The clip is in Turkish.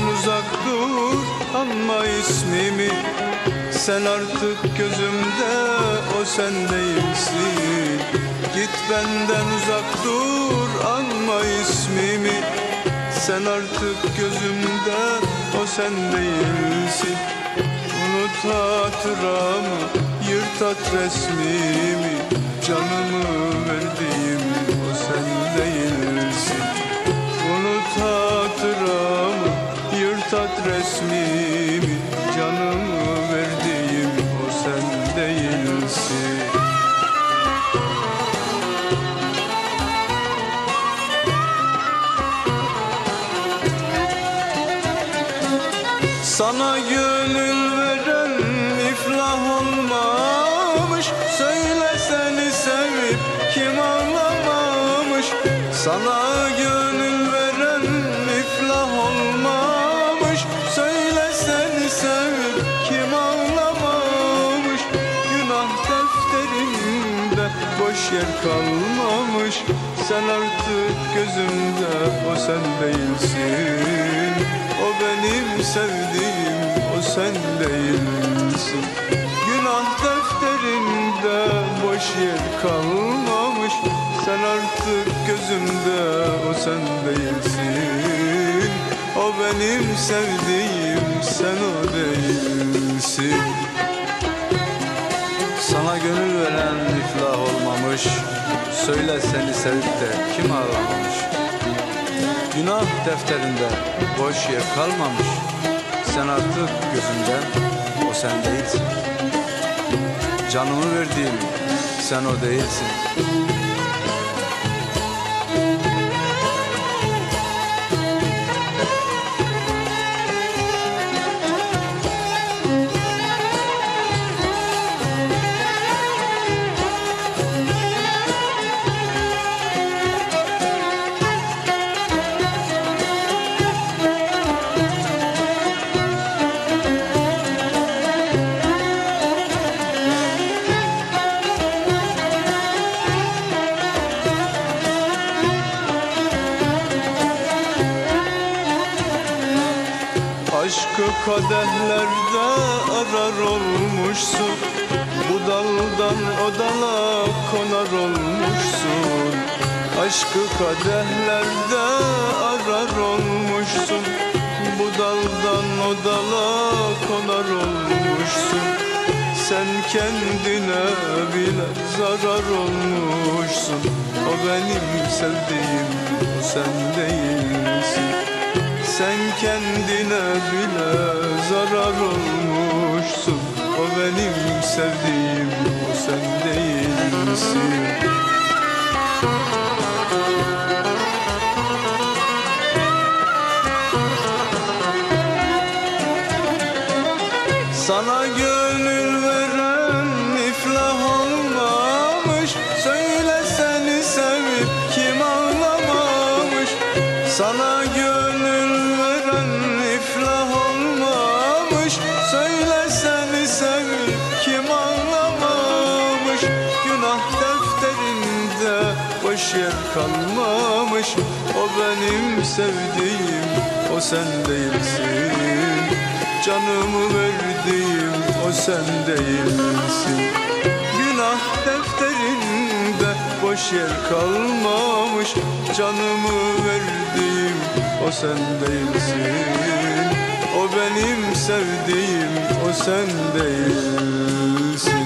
uzak dur anma ismimi Sen artık gözümde o sen değilsin. Git benden uzak dur anma ismimi Sen artık gözümde o sen değilsin. Unut hatıramı yırt at resmimi Canımı verdiğim o sen değilsin Sana gönül veren iflah olmamış. Söyle seni sevip kim ağlamamış Sana gönül veren iflah olmamış. Söyle seni sevip kim ağlamamış Günah defterimde boş yer kalmamış Sen artık gözümde o sen değilsin. O benim sevdiğim o sen değilsin. Günah defterinde boş yer kalmamış. Sen artık gözümde o sen değilsin. O benim sevdiğim sen o değilsin. Sana gönül veren iflah olmamış Söyle seni sevip de kim ağlamamış? Günah defterinde boş yer kalmamış. Sen artık gözümden o sen değilsin. Canımı verdiğim sen o değilsin kadehlerde arar olmuşsun. Bu daldan o dala konar olmuşsun. Aşkı kadehlerde arar olmuşsun. Bu daldan o dala konar olmuşsun. Sen kendine bile zarar olmuşsun. O benim sevdiğim o sen sen kendine bile zarar olmuşsun. O benim sevdiğim o sen değilsin. Sana gönül veren iflah yer kalmamış O benim sevdiğim o sen değilsin. Canımı verdiğim o sen değilsin. Günah defterinde boş yer kalmamış. Canımı verdiğim o sen değilsin. O benim sevdiğim o sen değilsin